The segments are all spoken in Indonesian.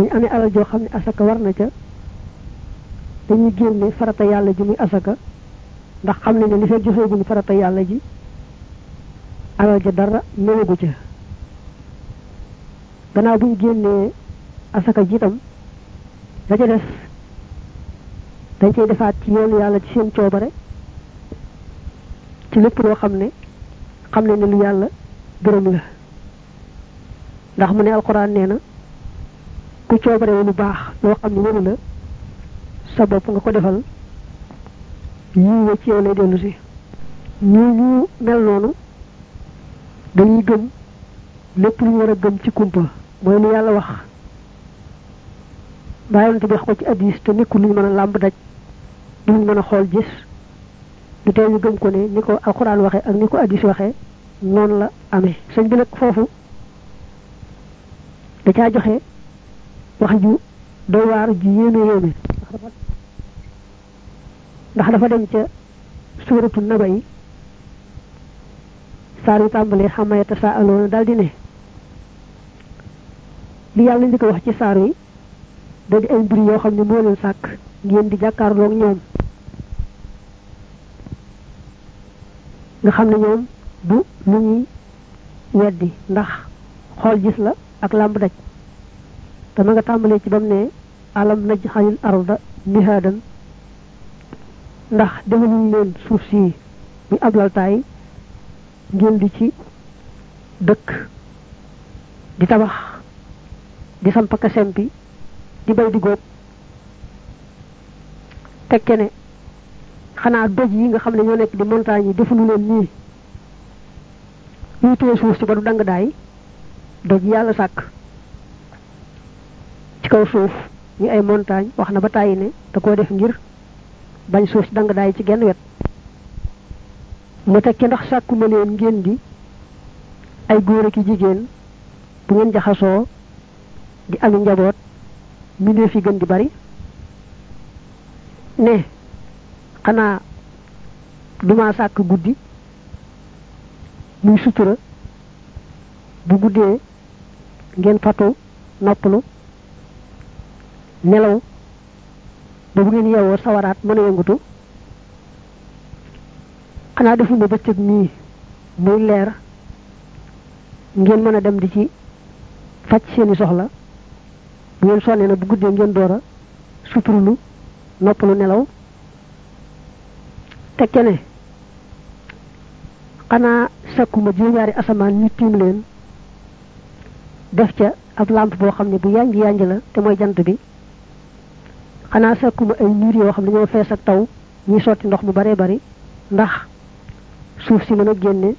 ñu amee alal joo xam ne asaka war na ca dañuy génne farata yàlla ji muy asaka ndax xam ne li fekk joxeeguñu farata yàlla ji alal ja dara ñëwagu ca gannaaw buñ génnee asaka ji itam la ca des dañ cay defaat ci yoonu yàlla ci seen coobare ci lépp loo xam ne xam ne ne lu yàlla gërëm la ndax mu ne alxuraan nee na ku coobare lu baax loo xam ne la sa bopp nga ko defal yii wa ci yow lay dellu si. Ñu ñu mel noonu dañuy gëm lépp lu ñu war a gëm ci kumpa mooy lu yàlla wax. Bàyyonte bi wax ko ci addis te nekkul lu ñu mën a làmb daj ñu mën a xool gis. Du tee ñu gëm ko ne ni ko alxuraan waxee ak ni ko addis waxee noonu la amee. Sëñ bi nag foofu da caa joxe wax ju doy waar ju yéeme yéeme ndax dafa dem ca suuratu naba yi. saar yu tàmbalee xamaya tasaaloona di ne. li yàlla njëkk wax ci saar yi da di ay mbir yoo xam ne moo leen ngeen di jàkkaarloog ñoom. nga xam ne ñoom du lu ñuy weddi ndax xool gis la ak làmb daj te ma nga tàmbalee ci bam ne alam najxalil arda mihaadan. Ndax defaluñ leen suuf si muy ablaltaay ngeen di ci dëkk di tabax di sampaka sempi di bay di góob. Tekke ne xanaa doj yi nga xam ne ñoo nekk di montagne yi defalu leen nii. Ñuy téye suuf si ba du dang daay doj yàlla sàkk kaw suuf ñu ay montagne wax na ba tàyyi ne da koo def ngir bañ suuf dang daay ci genn wet. Mu ndax leen ngeen di ay góor ak jigéen bu ngeen jaxasoo di ami njaboot yi gën di bari. Ne xanaa duma sàkk guddi muy sutura bu guddee ngeen fatu noppalu nelaw. Bu ngeen yeewoo sawaraat mën a yëngutu xanaa defuma bëccëg nii muy leer. Ngeen mën dem di ci faj seeni soxla. Bu ngeen sonnee na bu guddee ngeen door a suturlu noppalu nelaw. Tekke ne xanaa sakkuma juróom-ñaari asamaan ñu tiim leen. Def ca ab lampe boo xam ne bu la te mooy jant bi xanaa sakkuma ay niir yoo xam ne ñoo fees ak taw ñuy sotti ndox mu baree bari ndax suuf si mën a génne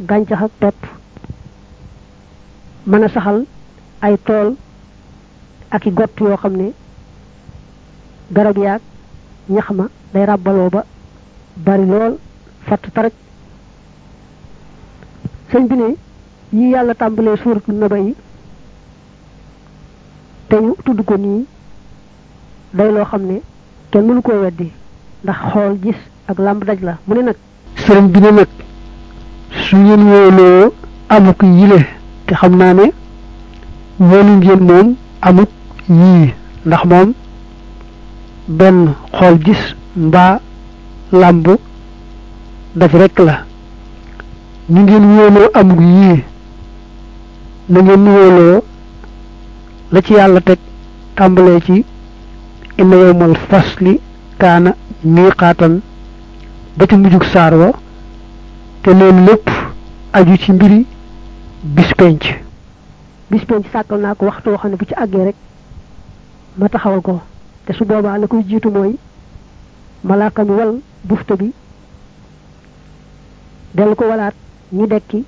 gàncax ak pepp mën a saxal ay tool ak i gott yoo xam ne garab yaag ñax ma day ràbbaloo ba bari lool fatt taraj. Sëñ bi ne yi yàlla tàmbalee suuratu naba yi te ñu tudd ko nii day loo xam ne kenn mënu koo weddi ndax xool gis ak làmb daj la. Mu ne nag sëriñ bi ne nag su ngeen wóoloo amuk yile te xam naa ne ngeen moom amuk yii ndax moom benn xool gis mbaa làmb daj rekk la. Ñu ngeen wóoloo amuk yii na ngeen wóoloo la ci yàlla teg tàmbalee ci inna yawmal fasli kaana miiqaatan ba ci mujjug saar wa te loolu lépp aju ci mbiri bis penc bis penc sàkkal naa ko waxtu woo xam ne bu ci àggee rek ma taxawal ko te su la koy mi wal bufta bi dellu ko walaat ñi dekki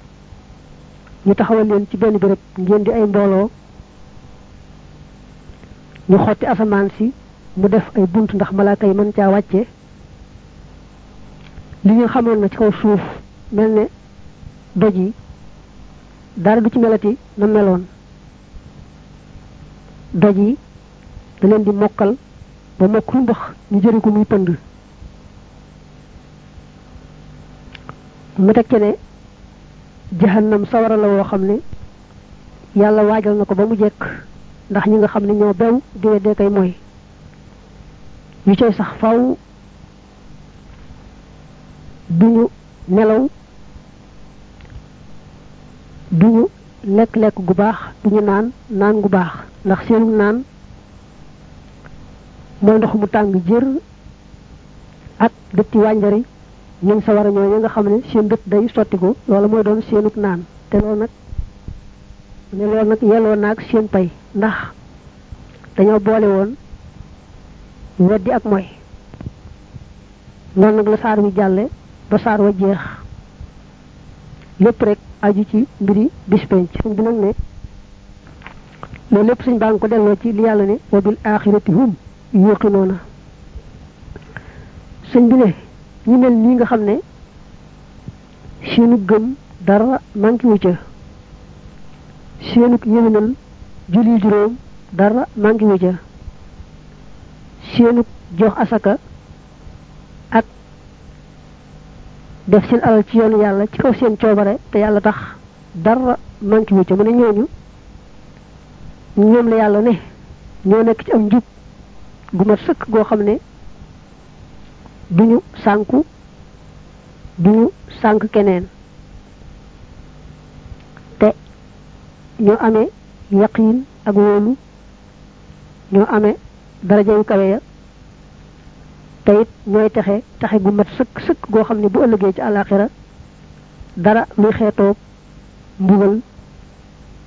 ñu taxawal leen ci benn béréb ngeen di ay mbooloo ñu mu def ay bunt ndax malaaka yi mën caa wàcce. Li nga xamoon na ci kaw suuf mel ne doj yi dara du ci melati na meloon. Doj yi da leen di mokkal ba mokk lu mbax ñu jëri ko muy pënd. Mu teg ci ne jahannam sawara la woo xam ne yàlla waajal na ko ba mu jekk ndax ñi nga xam ne ñoo bew kay mooy ñu cay sax faw duñu nelaw duñu lekk lekk gu baax duñu naan naan gu baax. Ndax seenu naan mooy ndox mu tàng jër ak dëtti wànjari ñoom sa war a ñoo nga xam ne seen dëtt day sottiku loola mooy doon seenuk naan. Te loolu nag ne loolu nag yelloo naag seen pay. Ndax dañoo boole woon weddi ak mooy noonu nag la saar wi jàlle ba saar wa jeex. Lépp rek aju ci mbiri bis penc. Bi nag ne loolu lépp suñ baa ngi ko delloo ci li yàlla ne wa bil axirati hum yuqinoona sëñ bi ne ñu mel nii nga xam ne seenu gëm dara manqué wu ca. Seenu yëwénal julli juróom dara manqué wu seenu jox asaka ak def seen alal ci yoonu yàlla ci kaw seen coobare te yàlla tax dara manqué wu ca. Mu ne ñooñu ñoom la yàlla ne ñoo nekk ci am njub gu mat sëkk goo xam ne duñu sànku duñu sànk keneen. Te ñoo amee yaqiin ak wóolu ñoo amee daraja yu kawe ya te it ñooy texe texe gu mat sëkk sëkk goo xam ne bu ëllëgee ci àllaaxira dara luy xeetoog mbugal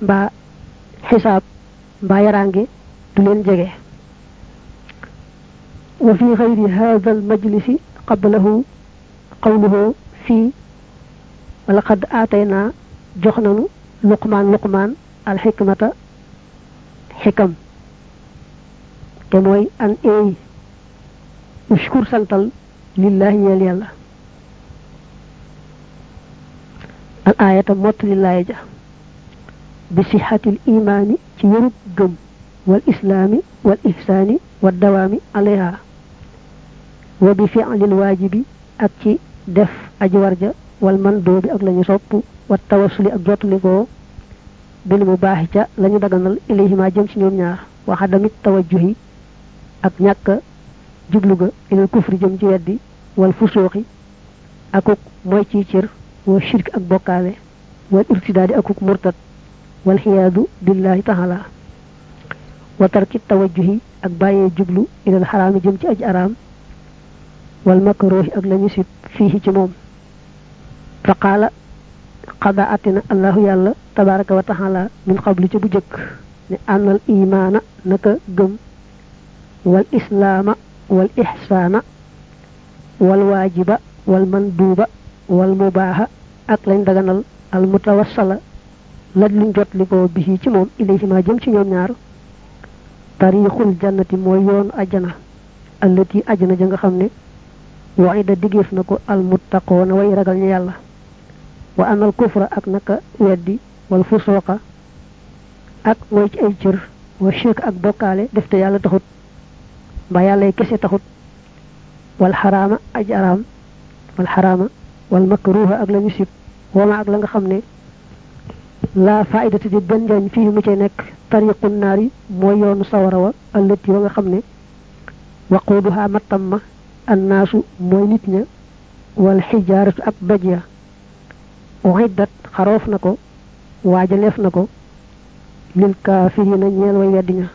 mbaa xisaab mbaa yaraange du leen jege wa fi xayri hada al majlisi qablahu qawluhu fii wala qad aataynaa jox nanu luqmaan luqmaan al xikmata xikam te mooy an eey ushkur santal lillahi ñeel yàlla al aayata mott lillahi ja bi sixatil imaani ci wérub gëm wal islaami wal ihsaani wa dawaami alayha wa bi fi'lil waajibi ak ci def aji warja wal man doo bi ak lañu sopp wa tawassuli ak jotulikoo bil mu baaxi ca lañu daganal ilayhima jëm ci ñoom ñaar waxa damit tawajjuhi ak ñàkk jublu ga ilal kufri jëm ci weddi wal fusooxi akuk mooy ci cër wa shirk ak bokkaale wal irtidaadi akuk murtad wal xiyaadu billahi taala wa tarki tawajjuhi ak bàyyee jublu ilal xaraami jëm ci aj araam wal makruhi ak lañu sib fii ci moom fa qaala qada atina allahu yàlla tabaraka wa taala min qablu ca bu jëkk ne ànnal imaana naka gëm wal islaama wal ihsaana wal waajiba wal manduuba wal mubaaha ak lañ daganal al mutawassala laj luñ jot li ko bisi ci moom ilayhima jëm ci ñoom ñaar. Tariixul jannati mooy yoonu ajjana allati ajjana ja nga xam ne waida diggeef na ko al muttaqoona way ragal ñu yàlla. Wa anal kufra ak naka weddi wal fusooqa ak mooy ci ay cër wa shirk ak bokkaale def te yàlla taxut mbaa yàllay kese taxut wal xaraama aj araam wal xaraama wal makruha ak la ñu sib wama ak la nga xam ne laa faidata di benn njariñ fii mu cay nekk tariqun naari mooy yoonu sawara wa allati wa nga xam ne waquuduha mattam ma annaasu mooy nit ña wal xijaaratu ak doj ya uiddat xaroof na ko waajaleef na ko lil kaafirina ñeel way weddi ña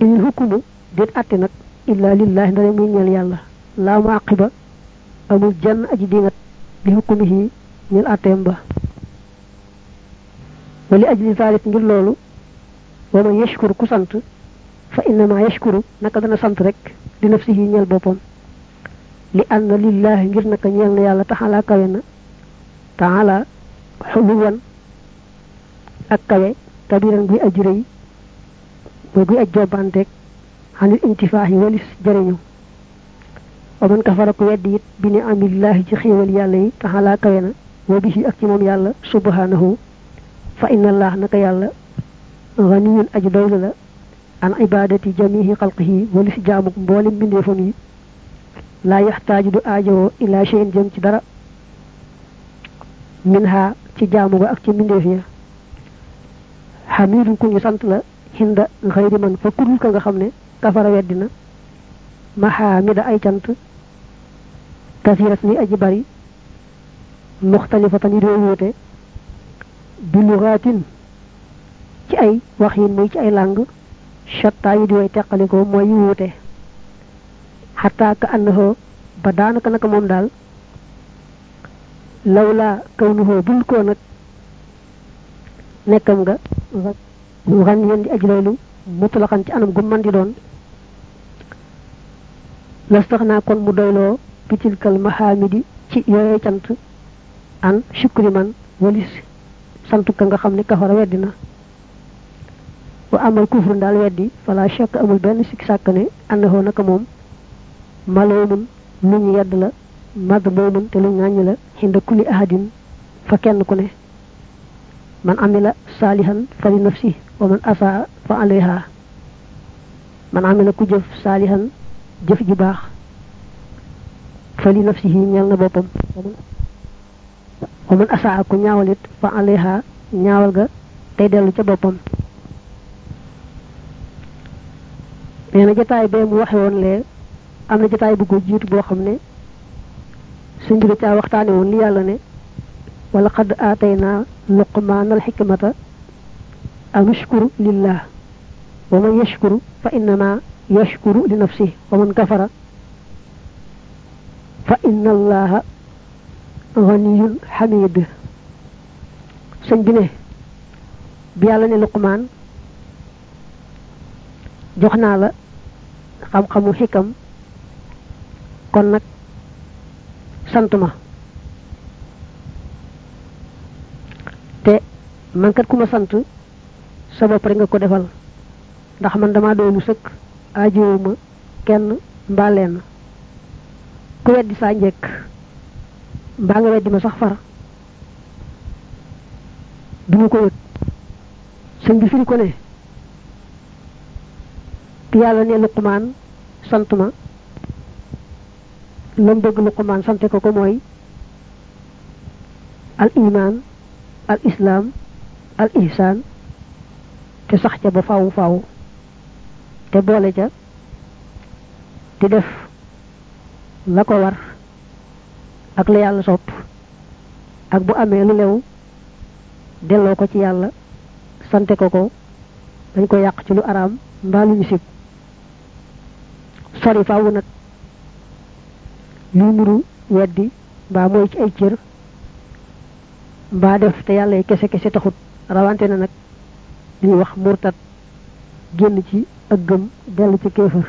inil hukkumu déet atte nag illa lillahi ndare muy ñeel yàlla laa mu aqiba amul jenn aji dingat li hukkumihi ñeel atteem ba wa li ajli zalik ngir loolu wa man yashkur ku sant fa innama yashkuru naka dana sant rek li nafsihi ñeel boppam li anna lillahi ngir naka ñeel na yàlla taxalaa kawe na taala xuluwan ak kawe kabiran guy aj rëy mooy guy aj jobbanteeg عن الانتفاع ولس جرينو ومن كفر كويديت بني عم الله جخيو اليالي تحالا كوينة وبه اكتموم يالا سبحانه. فإن الله نك يالا غني أجدول لا. عن عبادة جميع خلقه ولس جامك بول من يفني لا يحتاج دو آجو إلا شيء جمت درا. منها تجامو أكتم من يفني حميد كن يسانت لا. هند غير من فكل كنغ خمني kafara weddina. Mahamida ay cant. Kasirat ni aji bari. Muxtalifatan yi doo wuute. Bi luxaatin ci ay wax yin muy ci ay làng shatta yi way teqaliko mooy yu wuute. Xataa ka annahu ba daanaka naka moom daal. Lawla kawnuhu bul ko nag. Nekkam nga. Ran aji loolu mutlaqan ci anam gu man di doon. Lastaxnaa kon mu doyloo bitilkal mahamidi ci yooyee cant an shukri man walis sant ka nga xam ne kafara weddina wa amal kufru daal weddi fala shakk amul benn sikk sàkk ne annahu naka moom maloomun lu ñu yedd la mad boomun te la kulli ahadin fa kenn ku ne man amila salihan fa li nafsi wa man asaa fa alayha. Man amila ku jëf salihan jëf ji baax fa li nafsihi ñeel na boppam. Wa man asaa ku ñaawalit fa alayha ñaawal ga tey dellu ca boppam. Nee na jataay bee mu waxe woon lee am na jataay bu ko jiitu boo xam ne suñ bi caa waxtaane woon li yàlla ne wala xad aatayna luqmaan al xikmata an ushkuru lillah wa man yashkuru fa innama yashkuru li nafsi wa man kafara fa inna allaha ganiyun xamid sëñ bi ne bi yàlla ne luqmaan jox naa la xam-xamu xikam kon nag sant ma man kat ku ma sant sa bopp rek nga ko defal. Ndax man dama doonu sëkk aajowuma kenn mbaa leen ku weddi saa njekk mbaa nga weddi ma sax far. Du ko bi firi ko ne yàlla ne lam sante ko ko mooy al iman al islam al ihsan te sax ca ba faaw faaw te boole ca di def la ko war ak la yàlla sopp ak bu amee lu lew delloo ko ci yàlla sante ko ko dañ ko yàq ci lu araam mbaa lu ñu sib. Sori faaw nag weddi mbaa mooy ci ay cër mbaa def te yàlla kese kese taxut rawante na nag li wax murtat génn ci ak gëm dellu ci kéefër.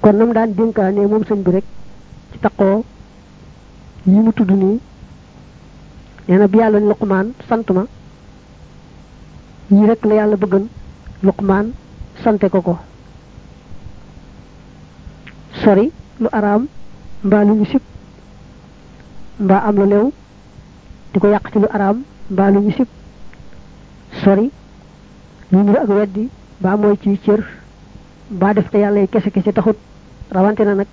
Kon nam daan dénkaane moom sëñ bi rek ci taqoo yi mu tudd nii nee na bi yàlla ni luqmaan sant ma yi rek la yàlla bëggan luqmaan sante ko sori lu araam mbaa lu ñu sib mbaa am lu lew di ko yàq ci lu araam mbaa lu ñu sori lu nuru ak weddi mbaa mooy ci cër mbaa def te yàlla kese kese taxut rawante na nag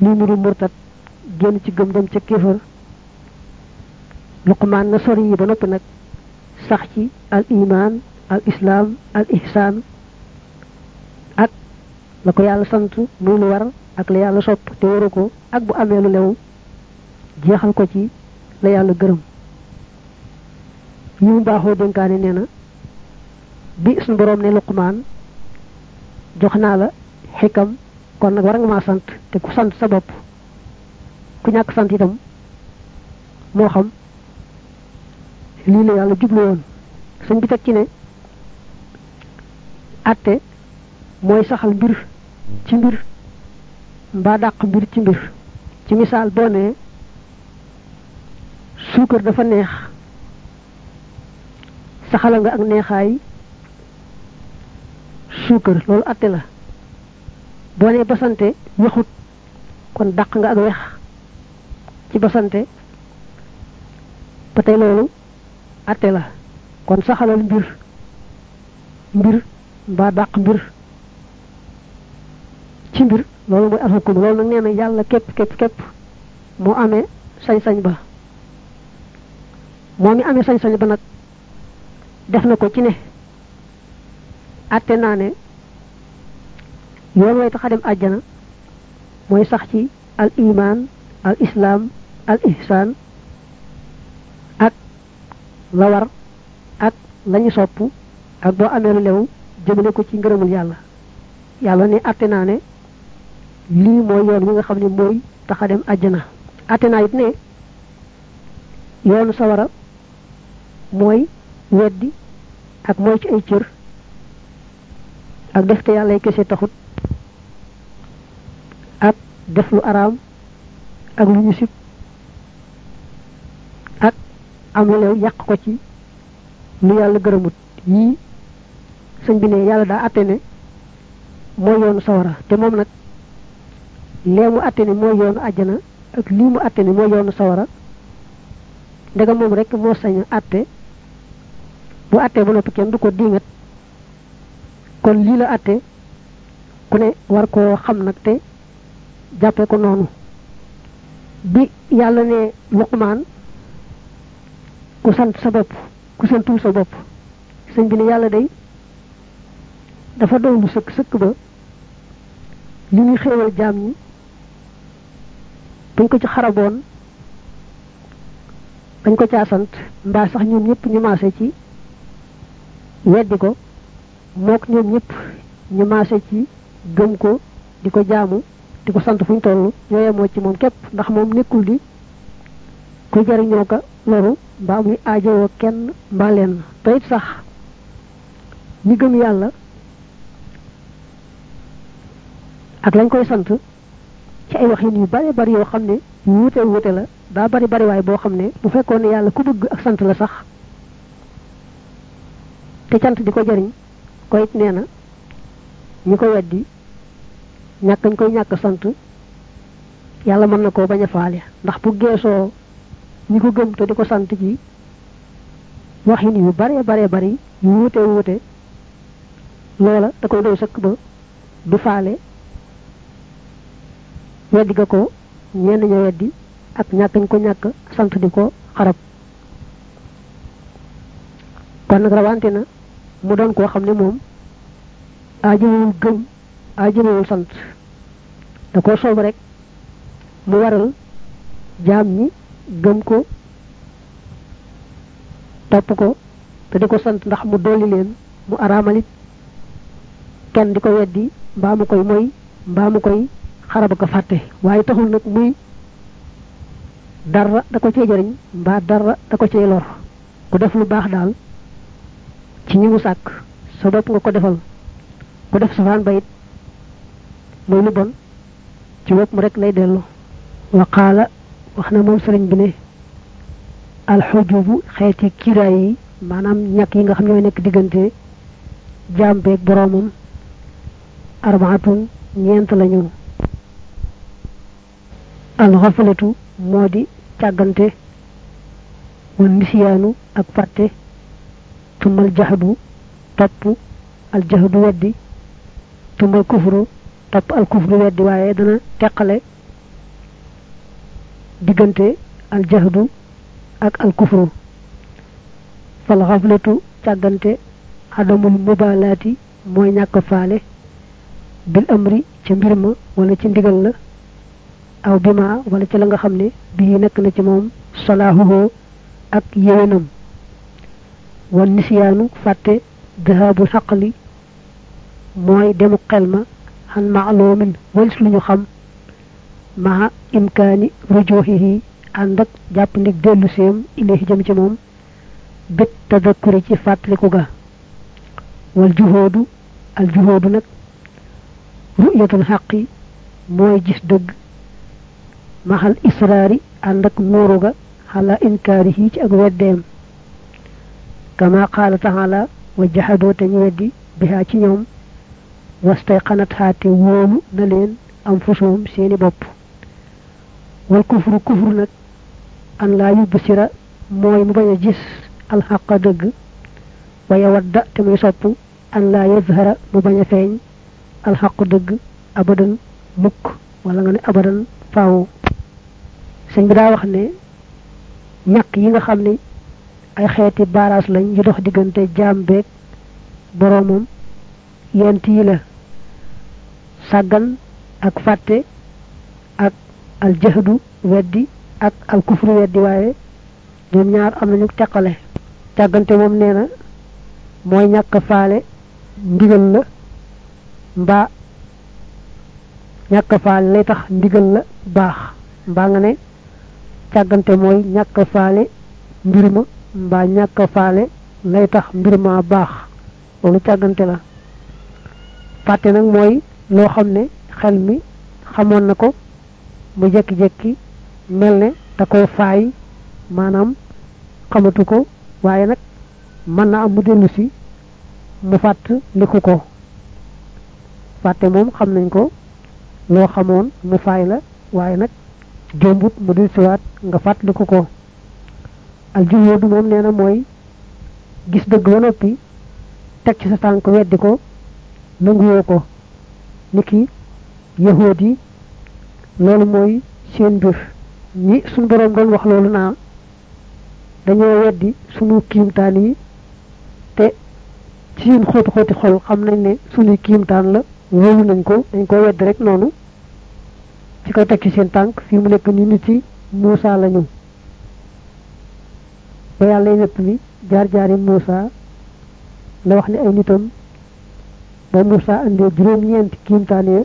lu nuru murtat génn ci gëm dem ca kéefër luqmaan na sori yi ba noppi nag sax ci al iman al islam al ihsan ak la ko yàlla sant muy lu war ak la yàlla sopp te waru ak bu amee lu lew jeexal ko ci la yàlla gërëm. Mu baaxoo dénkaane nee na bi suñu boroom ne luqmaan jox naa la xikam kon nag war nga maa sant te ku sant sa bopp ku ñàkk sant itam moo xam lii la yàlla jublu woon. Sëñ bi teg ci ne atte mooy saxal mbir ci mbir mbaa dàq mbir ci mbir. Ci misaal boo nee suukar dafa neex. Saxala nga ak neexaay. Suukar loolu atte la. Boo nee basante wexut kon dàq nga ak wex ci basante. Ba tey loolu atte la. Kon saxalal mbir. Mbir mbaa dàq mbir. Ci mbir loolu mooy alxukum loolu nag nee na yàlla képp képp képp moo amee sañ-sañ ba moom mi amee sañ-sañ ba nag def na ko ci ne atte naa yoon way tax a dem àjjana mooy sax ci al iman al islam al ihsan ak la war ak lañu sopp ak boo amee lu lew jëmale ko ci ngërëmul yàlla. Yàlla ne atte naa ne lii mooy yoon nga xam ne mooy tax a dem àjjana. It yoonu sawara mooy weddi ak mooy ci ay cër. ak def te yàlla kese taxut. ak def lu araam ak lu ñu ak am lu lew yàq ko ci lu yàlla gërëmut. Yii sëñ bi ne yàlla daa atte ne yoonu sawara. Te moom nag lee mu atte ne mooy yoonu àjjana ak lii mu atte yoonu sawara. Ndegam moom rek moo sañ atte bu atte ba noppi kenn du ko diingat kon lii la atte ku ne war koo xam nag te jàppe ko noonu. Bi yàlla ne luqmaan ku sant sa bopp ku santul sa bopp. Sëñ bi ne yàlla day dafa doon lu sëkk sëkk ba li ñuy xéewal jaam ñi buñ ko ci xaraboon dañ ko caa sant mbaa sax ñoom ñëpp ñu maase ci weddi ko mook ñoom ñëpp ñu maase ci gëm ko di ko jaamu di ko sant fu ñu toll. Ñoo yemoo ci moom képp ndax moom nekkul di kuy jariñoo ko loru mbaa muy aajowoo kenn mbaa leen te sax ñi gëm yàlla ak lañ koy sant ci ay waxin yu bari bari yoo xam ne wuute la daa bari bari waay boo xam ne bu fekkoon ne ku bëgg ak sant la sax te cant di ko jariñ ko it nee na ñi ko weddi ñàkk ñu koy ñàkk sant yàlla mën na koo bañ faale. Ndax bu geesoo ñi ko gëm te di ko sant ci waxin yu bare bare bari yu wuute wuute loola da koy doy sëkk ba du faale. Weddi ga ko ñenn ña weddi ak ñàkk ñu ko ñàkk sant di ko xarab. Kon nag rawante na mu doon koo xam ne moom aajowul gëm aajowul sant. Da ko soob rek mu waral jaam ñi gëm ko topp ko te di ko sant ndax mu dolli leen mu araamalit kenn di ko weddi mbaa mu koy moy mbaa mu koy xaraba ko fàtte. Waaye taxul nag muy dara da ko jëriñ mbaa dara da ko cee lor. Ku def lu baax daal ci ñi mu sàkk sa bopp nga ko defal ku def safaan bayit mooy lu bon ci bopp mu rek lay dellu wa qaala wax na moom bi ne alxujubu xeeti kiiraay yi maanaam ñàkk yi nga xam ñooy nekk diggante jaam beeg boroomam arbaatun ñeent lañu alxafalatu moo di càggante wal nisiyaanu ak fàtte tumal jaxdu topp al jaxdu weddi tumal kufru topp al kufru weddi waaye dana teqale diggante al jaxdu ak al kufru fal xaflatu càggante adamul mubalaati mooy ñàkk faale bil amri ca mbir ma wala ci ndigal la aw bima wala ci la nga xam ne bii nekk na ci moom salaahuhoo ak yéwénam والنسيان فات ذهاب ثقلي موي دم قلما عن معلوم ولس لنو خم مع إمكان رجوهه عندك جاب نك دلو سيم إليه جمي جموم بالتذكر جي فات لكوغا والجهود الجهود نك رؤية الحق موي جس دوغ مع الإصرار عندك نوروغا على إنكاره جاب ديم kama qaala taala wa jaxadoo te ñu weddi bihaa ci ñoom wastay xanat xaate wóolu na leen am fusoom seeni bopp. wal kufru kufru nag an laa yubbu sira mooy mu bañ a gis alxaqa dëgg waya wadda te muy sopp an laa yazhara mu bañ a feeñ alxaqu dëgg abadan mukk wala nga ne abadan faaw. Sëñ bi daa wax ne ñàkk yi nga xam ne ay xeeti baaraas lañ yu dox diggante jaam beeg boroomam. Yent yi la. Sàggan ak fàtte ak al jahdu weddi ak al kufru weddi waaye ñoom ñaar am nañu teqale càggante moom nee na mooy ñàkk faale ndigal la mbaa ñàkk faale lay tax ndigal la baax. Mbaa nga ne càggante mooy ñàkk faale mbir ma mbaa ñàkk faale lay tax mbir ma baax. Loolu càggante la. Fàtte nag mooy loo xam ne xel mi xamoon na ko mu jekki-jekki mel ne da koy faay maanaam xamatu ko waaye nag mën na am mu dellu si mu fàtt liku ko. Fàtte moom xam nañ ko loo xamoon mu faay la waaye nag jombut mu dil siwaat nga fàttaliku ko al juhóodu moom nee na mooy gis dëgg ba noppi teg ci sa tànk weddi ko nanguwoo ko niki yahood yi loolu mooy seen mbir ñi suñ boroom doon wax loolu naa dañoo weddi sunu kiimtaan yi te ci seen xóoti xóoti xol xam nañ ne sunuy kiimtaan la wóolu nañ ko dañ ko weddi rek noonu ci koy teg ci seen tànk fii mu nekk ni nit ci Muusa lañu ba yàlla nepp li jaar jaari Muusa la wax ne ay nitam ba Muusa andee juróom ñeenti kiimtaan ya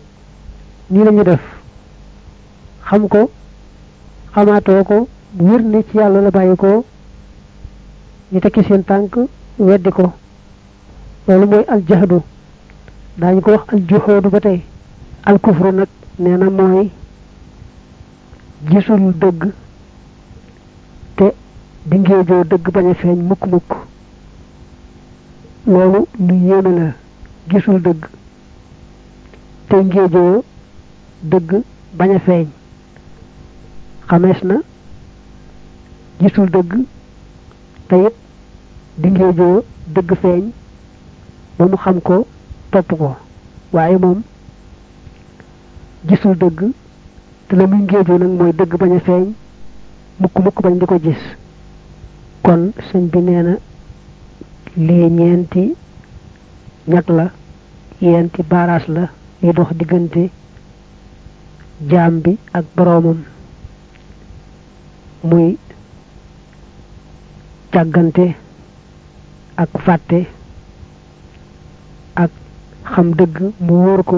nii lañu def. Xam ko xamaatoo ko wér ne ci yàlla la bàyyi ko ñu tekki seen tànk weddi ko. Loolu mooy aljahdu. Daañu ko wax aljuhoodu ba tey. Alkufru nag nee na mooy gisul dëgg di ngéejoo dëgg bañ a feeñ mukk mukk. Loolu lu la gisul dëgg. Te ngéejoo dëgg bañ a feeñ. Gisul dëgg. Te it di ngéejoo dëgg feeñ ba mu xam ko topp ko. Waaye moom gisul dëgg. Te la muy ngéejoo nag mooy dëgg bañ a feeñ mukk mukk bañ di gis kon sëñ bi nee na lii ñeenti ñag la yenti baaraas la yu dox diggante jaam bi ak boroomam. Muy càggante ak fàtte ak xam dëgg mu wóor ko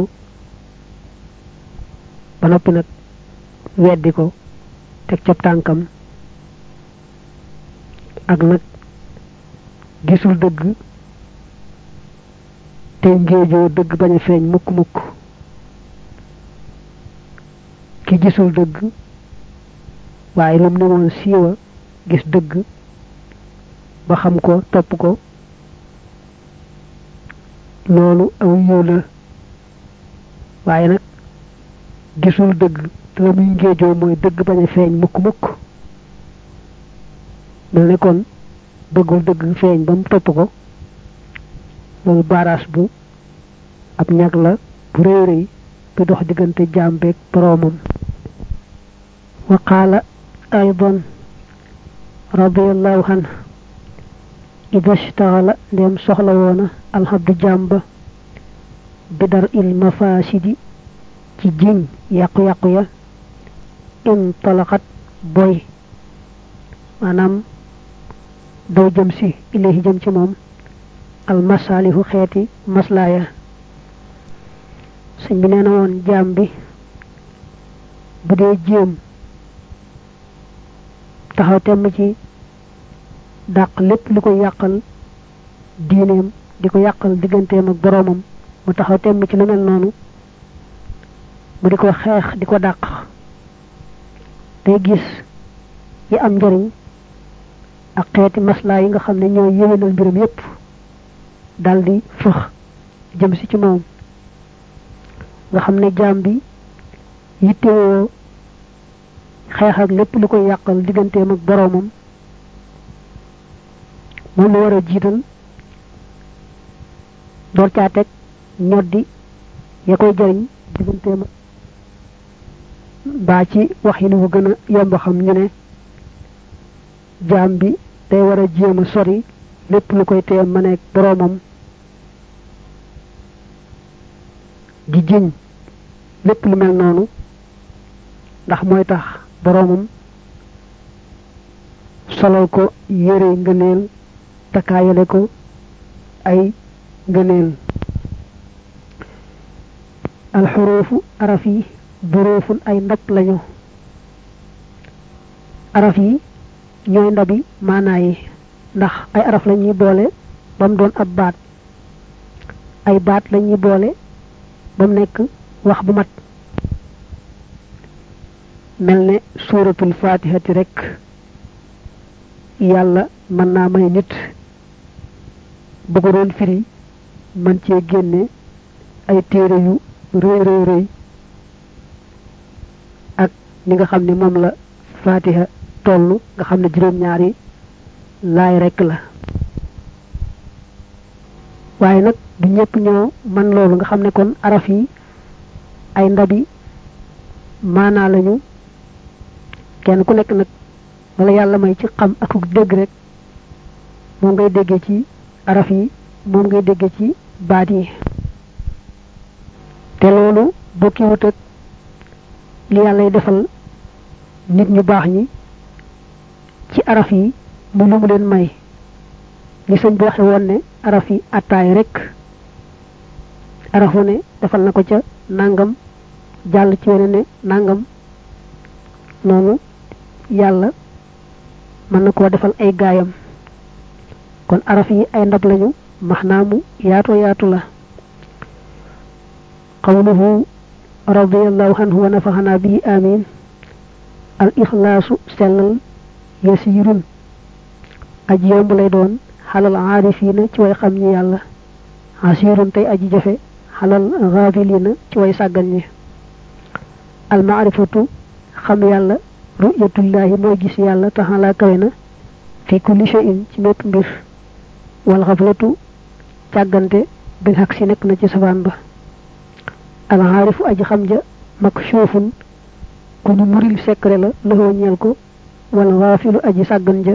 ba noppi nag weddi ko teg ca tànkam ak nag gisul dëgg te ngéejoo dëgg bañ feeñ mukk mukk. Ki gisul dëgg waaye lu mu ne woon siiwa gis dëgg ba xam ko topp ko loolu aw yiw la. Waaye nag gisul dëgg te la muy ngéejoo mooy dëgg bañ a feeñ mukk mukk. Mel ne kon bëggul dëgg feeñ ba mu topp ko loolu baaraas bu ab ñag la bu rëy rëy bi dox diggante jaam boroomam. Wa qaala aydan radiallahu anhu ida shtaxala ndem soxla woona alxabdu jaam ba bidar il mafasidi ci jiñ yàqu-yàqu ya in boy maanaam daw jëm si ilayhi jëm ci moom. Al masalihu xeeti maslaaya. Sëñ bi nee na woon bi bu dee jéem taxaw temm ci dàq lépp lu ko yàqal diineem di ko ak mu taxaw temm ci noonu mu ko xeex di day gis yi am ak xeeti maslaa yi nga xam ne ñooy yéwénal mbiram yépp daldi fëx jëm si ci moom nga xam ne jaam bi yittewoo xeex ak lépp lu koy yàqal digganteem ak boroomam moom la war a jiital door caa teg ñoddi ya koy jariñ digganteem ak baa ci wax yi ni mu gën a yomb xam ñu ne jaam bi day war a jéem a sori lépp lu koy tee mëneeg boroomam di jiñ lépp lu mel noonu ndax mooy tax boroomam solal ko ko ay ngëneel. Alxuruufu araf yi duruufun ay ndab lañu ñooy ndabi maanaa yi. ndax ay araf lañuy boole ba mu doon ab baat. ay baat lañuy boole ba mu nekk wax bu mat. mel ne suuratul fatihati rek. may nit. bu ko doon firi mën cee génne ay téere yu rëy rëy rëy. ak ni nga xam ne la fatiha toll nga xam ne juróom-ñaari laay rekk la. Waaye nag du ñëpp ñoo man loolu nga xam ne kon araf yi ay ndabi maanaa lañu. Kenn ku nekk nag wala yàlla may ci xam akuk dégg rek moom ngay déggee ci araf yi moom ngay déggee ci baat yi. Te loolu bokki wut ak li yàllay defal nit ñu baax ñi ci araf yi mu lu mu leen may. Li sëñ bi waxe woon ne araf yi attaay rek. Arafu ne defal na ko nangam jàll ci wene ne nangam. Noonu yàlla mën na koo defal ay gaayam. Kon araf yi ay ndab lañu maxnaamu yaatu yaatu la. Qawluhu radiyallahu anhu wa nafaxana bihi amin al ixlaasu sellal yasirun. Aji yomb lay doon xalal aarifina ci way xam ñi yàlla. Asirun tey aji jafe xalal gaafilina ci way sàggan ñi. Al maarifatu xam yàlla ru'yatullahi mooy gis yàlla taxalaa kawe na fi kulli shay'in ci mépp mbir. Wal xaflatu càggante bil na ci ba. Al aji xam ja makshuufun ku ñu muril secret la ko wal xaafilu aji sàggan ja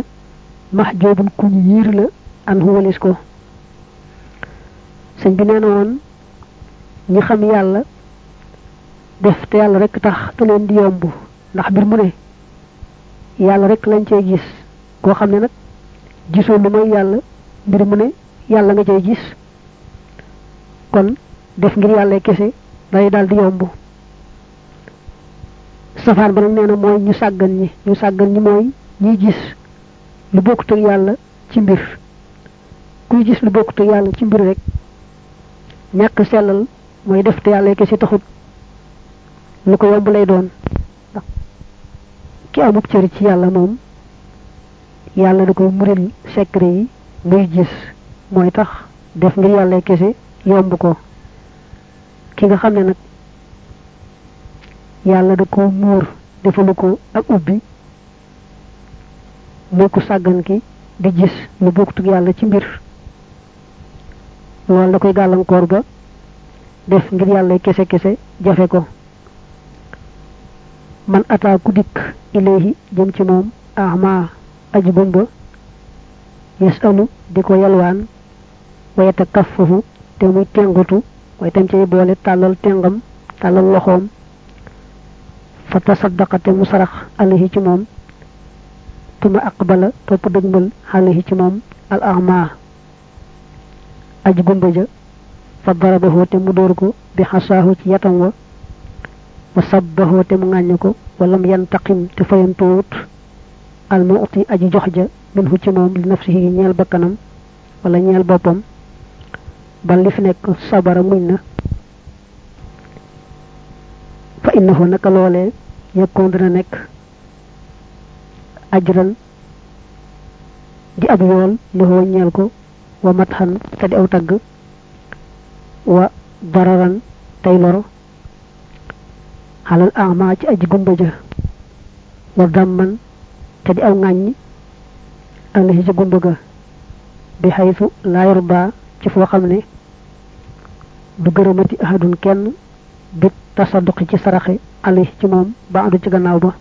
mahjoobun ku ñu yiir la an huwalis ko. Sëñ bi nee na woon ñi xam yàlla def te yàlla rek tax te leen di yomb ndax mbir mu ne yàlla rek lañ cey gis. Koo xam ne nag gisoo lu may yàlla mbir mu ne yàlla nga cey gis. Kon def ngir yàlla kese day daal di safaan ba nag nee na mooy ñu sàggan ñi ñu sàggan ñi mooy ñiy gis lu bokkut ak yàlla ci mbir. Kuy gis lu bokkut ak yàlla ci mbir rek ñàkk sellal mooy def te yàlla kese taxut. Lu ko yomb lay doon. Ndax ki cër ci yàlla moom yàlla da koy muril secret yi muy gis. Mooy tax def ngir yàlla kese yomb ko. Ki nga xam ne nag yàlla da ko muur defalu ko ak ubbi. Muy ku ki di gis lu bokkut yàlla ci mbir. Loolu da koy gàllankoor ba def ngir yàlla kese kese jafe ko. Man ataa ku dikk ilayhi jëm ci moom ahma aji gumba yasalu di ko yalwaan wayata kaffafu te muy tengutu way tam cay boole tàllal tengam tàllal loxoom fa tasaddaqa te mu alayhi ci moom. tuma aqbala topp dëgmal alayhi ci moom al ahma aji gumba ja fa darabahu te mu dóor ko bi xasaahu ci yatam wa te mu ŋàññ ko walam yantaqim te fayantuwut. Al mu'ti aji jox ja minhu ci moom li nafsihi ñeel bakkanam wala ñeel boppam. Bal li fi nekk sabara muñ fa innahu naka loolee yekkoon dina nekk ajran di ab yool lixoo ñeel ko wa matxan te di aw tagg wa dararan tey loro xalal ama ci aji gumba ja wa damman te di aw ŋàññ alahi ci gumba ga bi xaytu laa yarda ci foo xam ne du ahadun kenn bit tasadduqi ci saraxe alahi ci moom ba andu ci gannaaw ba.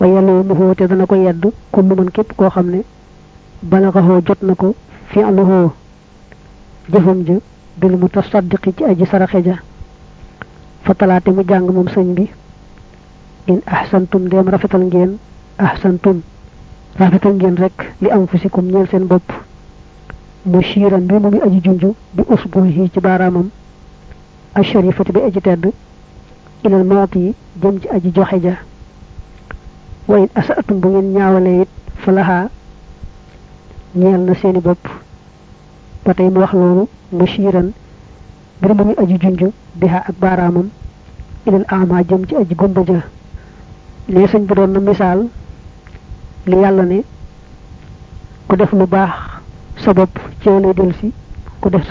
Wa yaluumuhu te dana ko yedd kullu man képp koo xam ne balaxaxoo jot na ko fi'luhu jëfam ja bil mutasaddiqi ci aji saraxe ja. Fa mu jàng moom sëñ bi in ahsantum dem rafetal ngeen ahsantum rafetal ngeen rek li anfusikum ñeel seen bopp. Mushiran bi mu ngi aji junju bi usbuhi ci baaraamam asharifati bi aji tedd ilal mawti yi jëm ci aji joxe ja wa bu ngeen ñaawale it falaha ñeel na seeni bopp ba mu wax loolu mushiran bir mu aji junju biha ak baaraamam ilal ama jëm ci aji gumba ja ne sëñ bi doon na li yàlla ne ku def lu sa ci def